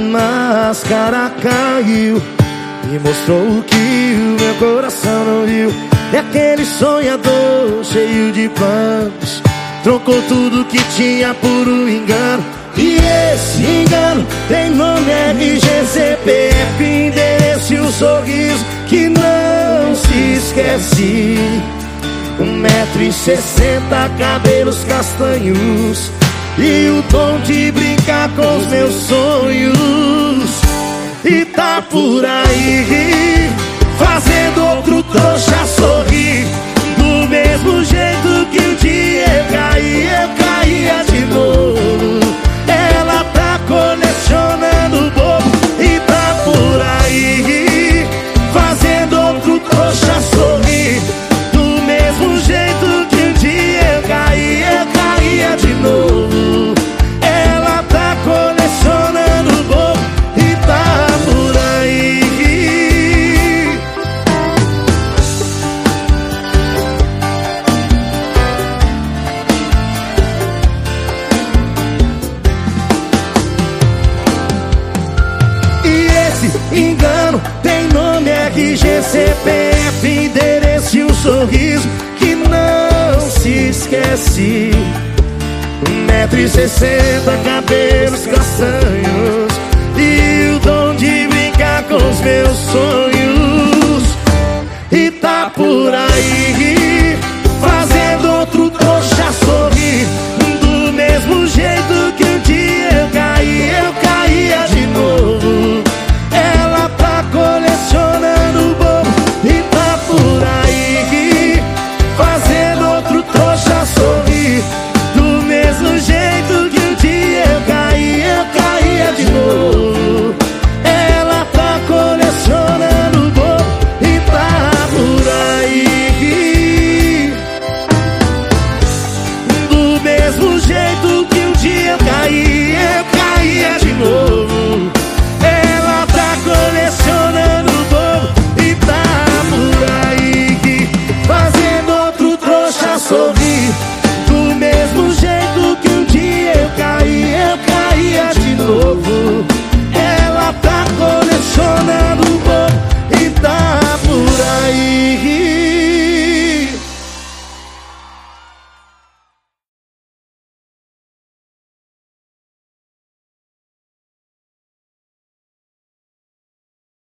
máscara caiu E mostrou que o meu coração não viu É aquele sonhador cheio de planos Trocou tudo que tinha por um engano. E esse engano tem nome RG, CPF, endereço e um sorriso Que não se esquece. Um metro e sessenta, cabelos castanhos e o dom de brincar com os meus sonhos tá por aí engano Tem nome, RG, CPF, endereço e um sorriso Que não se esquece. Um metro e sessenta, cabelos castanhos